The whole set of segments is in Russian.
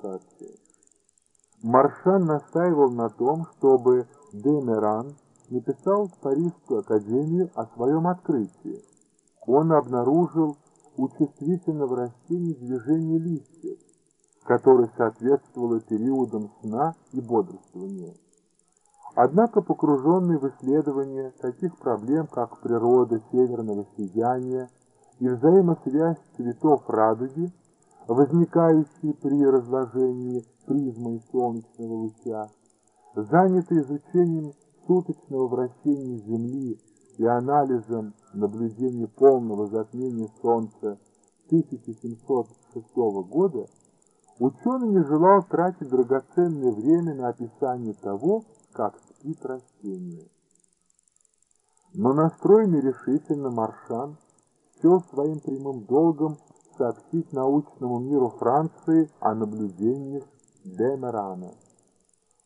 классификации. Маршан настаивал на том, чтобы Демеран написал в Парижскую академию о своем открытии. Он обнаружил у чувствительного растения движение листьев, которое соответствовало периодам сна и бодрствования. Однако погруженный в исследование таких проблем, как природа северного сияния и взаимосвязь цветов радуги, возникающие при разложении призмы солнечного луча, занятый изучением суточного вращения Земли и анализом наблюдения полного затмения Солнца 1706 года, ученый не желал тратить драгоценное время на описание того, как спит растение. Но настроенный решительно Маршан счел своим прямым долгом сообщить научному миру Франции о наблюдениях Демерана.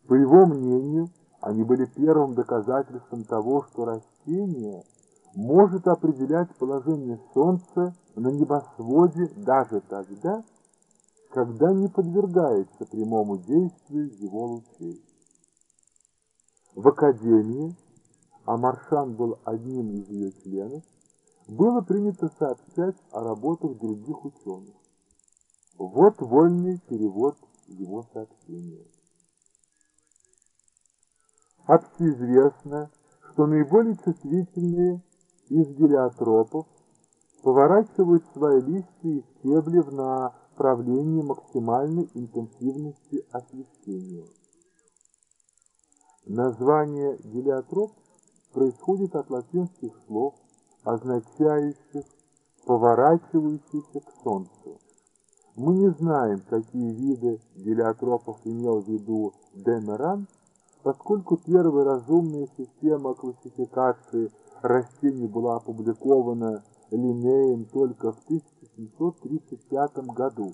По его мнению, они были первым доказательством того, что растение может определять положение Солнца на небосводе даже тогда, когда не подвергается прямому действию его лучей. В Академии, а Маршан был одним из ее членов, было принято сообщать о работах других ученых. Вот вольный перевод его сообщения. Общеизвестно, что наиболее чувствительные из гелиотропов поворачивают свои листья и стебли в направлении максимальной интенсивности освещения. Название гелиотроп происходит от латинских слов, означающих «поворачивающийся к Солнцу». Мы не знаем, какие виды гелиотропов имел в виду Демеран, Поскольку первая разумная система классификации растений была опубликована Линнеем только в 1735 году,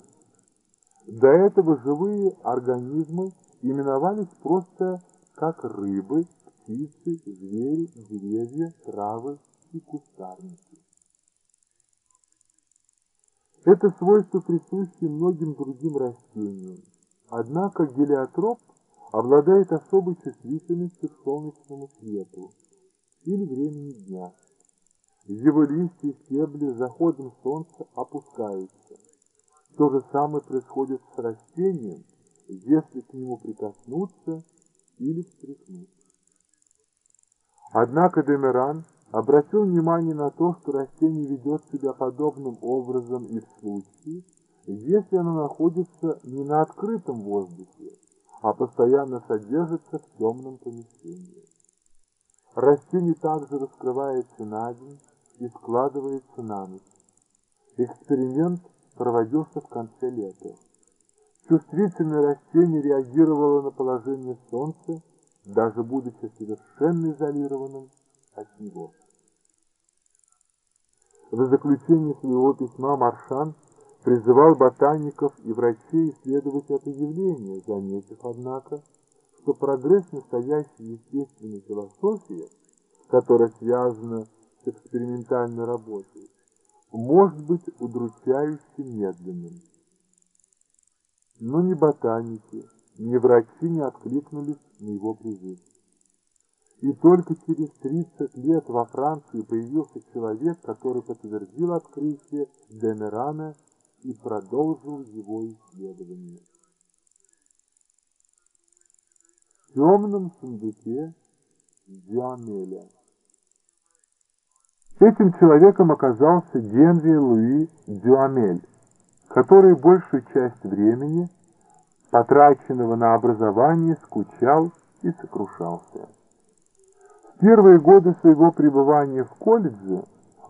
до этого живые организмы именовались просто как рыбы, птицы, звери, деревья, травы кустарники. Это свойство присуще многим другим растениям. Однако гелиотроп обладает особой чувствительностью к солнечному свету или времени дня. Его листья и стебли с заходом солнца опускаются. То же самое происходит с растением, если к нему прикоснуться или встряхнуться. Однако Демеран обратил внимание на то, что растение ведет себя подобным образом и в случае, если оно находится не на открытом воздухе, а постоянно содержится в темном помещении. Растение также раскрывается на день и складывается на ночь. Эксперимент проводился в конце лета. Чувствительное растение реагировало на положение Солнца, даже будучи совершенно изолированным от него. В заключение своего письма Маршан призывал ботаников и врачей исследовать это явление, заметив, однако, что прогресс настоящей естественной философии, которая связана с экспериментальной работой, может быть удручающе медленным. Но ни ботаники, ни врачи не откликнулись на его призыв. И только через 30 лет во Франции появился человек, который подтвердил открытие Демерана и продолжил его исследование. В темном сундуке Дюамеля. Этим человеком оказался Генри Луи Дюамель, который большую часть времени, потраченного на образование, скучал и сокрушался. Первые годы своего пребывания в колледже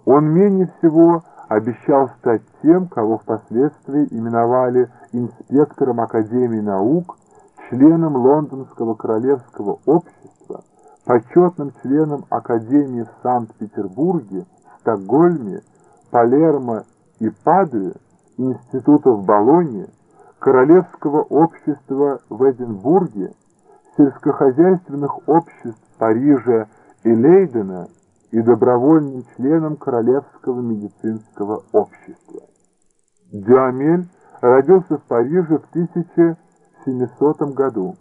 он менее всего обещал стать тем, кого впоследствии именовали инспектором Академии наук, членом Лондонского королевского общества, почетным членом Академии в Санкт-Петербурге, Стокгольме, Палермо и Падуе, института в Болонье, Королевского общества в Эдинбурге, сельскохозяйственных обществ Парижа и Лейдена – и добровольным членом Королевского медицинского общества. Дюамель родился в Париже в 1700 году.